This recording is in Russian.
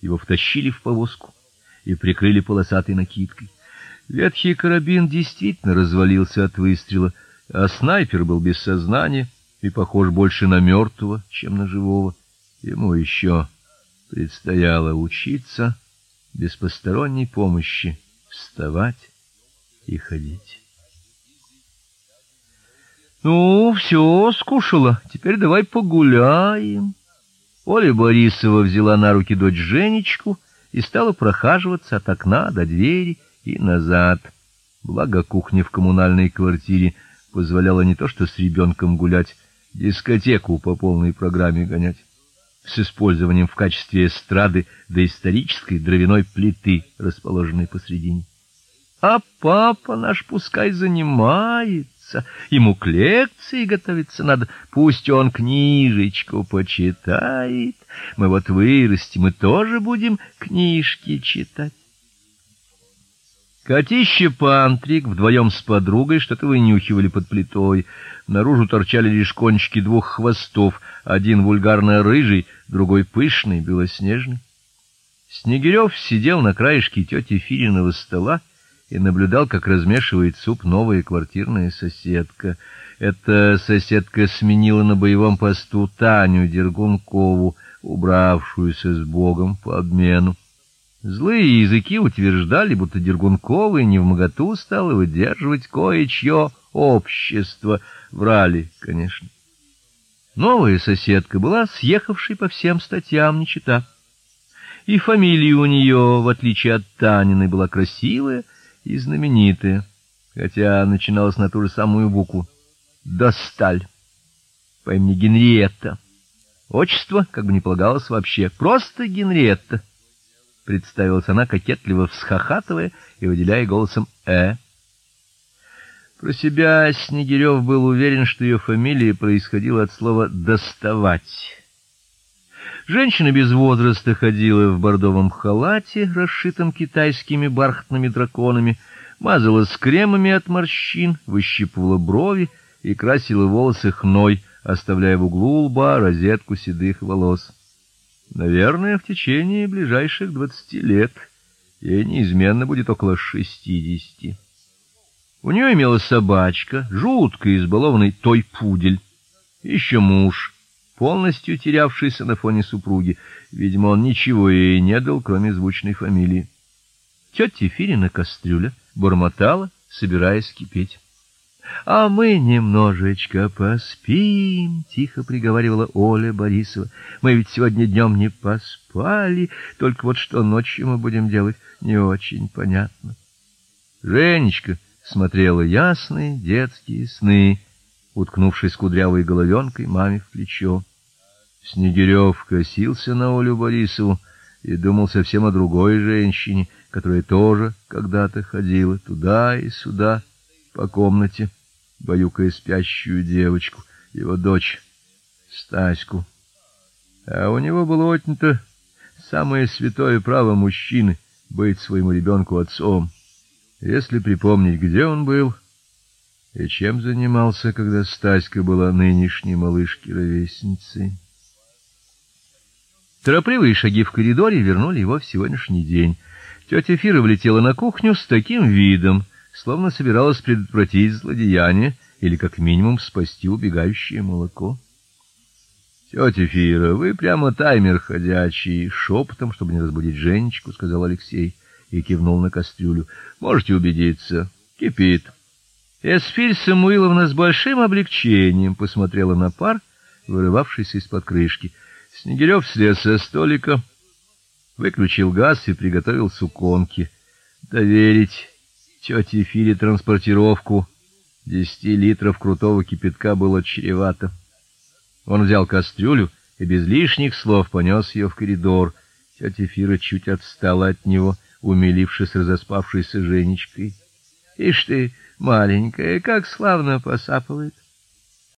Его втащили в повозку и прикрыли полосатой накидкой. Ветхий карабин действительно развалился от выстрела, а снайпер был без сознания и похож больше на мертвого, чем на живого. Ему еще предстояло учиться без посторонней помощи вставать и ходить. Ну, все, скушала. Теперь давай погуляем. Оля Борисова взяла на руки дочь Женечку и стала прохаживаться от окна до двери и назад. Благо кухня в коммунальной квартире позволяла не то что с ребенком гулять, дискотеку по полной программе гонять с использованием в качестве эстрады доисторической дровяной плиты, расположенной посредине. А папа наш пускай занимается, ему к лекции готовиться надо, пусть он книжечку почитает. Мы вот вырастем, мы тоже будем книжки читать. Котище Пантрик вдвоем с подругой что-то вынюхивали под плитой. Наружу торчали лишь кончики двух хвостов, один вульгарно рыжий, другой пышный, белоснежный. Снегирев сидел на краешке тети Фириного стола и наблюдал, как размешивает суп новая квартирная соседка. Эта соседка сменила на боевом посту Таню Дергункову, убравшуюся с Богом по обмену. Злые языки утверждали, будто Дергунковой не в моготу стала выдерживать кое-чье общество. Врали, конечно. Новая соседка была съехавшей по всем статьям не чита. И фамилия у нее, в отличие от Таниной, была красивая и знаменитая, хотя начиналась на ту же самую букву Досталь по имени Генриетта. Отчество, как бы не полагалось вообще, просто Генриетта представилась она кокетливо всхохатывая и выделяя голосом э. Про себя Снегирев был уверен, что ее фамилия происходила от слова доставать. Женщина без возраста ходила в бордовом халате, расшитом китайскими бархатными драконами, мазалась кремами от морщин, выщипывала брови и красила волосы хной, оставляя в углу лба розетку седых волос. Наверное, в течение ближайших двадцати лет ей неизменно будет около шестидесяти. У нее имелась собачка, жутко избалованный той пудель. Еще муж, полностью терявшийся на фоне супруги. Видимо, он ничего ей не дал, кроме звучной фамилии. Тетя Фирина кастрюля бормотала, собираясь кипеть. А мы немножечко поспим, тихо приговаривала Оля Борисова. Мы ведь сегодня днем не поспали, только вот что ночью мы будем делать, не очень понятно. Женечка смотрела ясные детские сны, уткнувшись кудрявой головенкой маме в плечо. Снегирев косился на Олю Борисову и думал совсем о другой женщине, которая тоже когда-то ходила туда и сюда по комнате баюкая спящую девочку, его дочь Стаську. А у него было отнято самое святое право мужчины быть своему ребенку отцом. Если припомнить, где он был и чем занимался, когда Стаська была нынешней малышкой-ровесницей. Торопливые шаги в коридоре вернули его в сегодняшний день. Тетя Фира влетела на кухню с таким видом, словно собиралась предотвратить злодеяние или как минимум спасти убегающее молоко. Тетя Фира, вы прямо таймер ходячий, шепотом, чтобы не разбудить Женечку, сказал Алексей и кивнул на кастрюлю. Можете убедиться, кипит. Эсфирь Самуиловна с большим облегчением посмотрела на пар, вырывавшийся из-под крышки. Снегирев слез со столика, выключил газ и приготовил суконки. Доверить тете Фире транспортировку десяти литров крутого кипятка было чревато. Он взял кастрюлю и без лишних слов понес ее в коридор. Тетя Фира чуть отстала от него, умилившись разоспавшейся Женечкой. "Ишь ты, маленькая, как славно посапывает".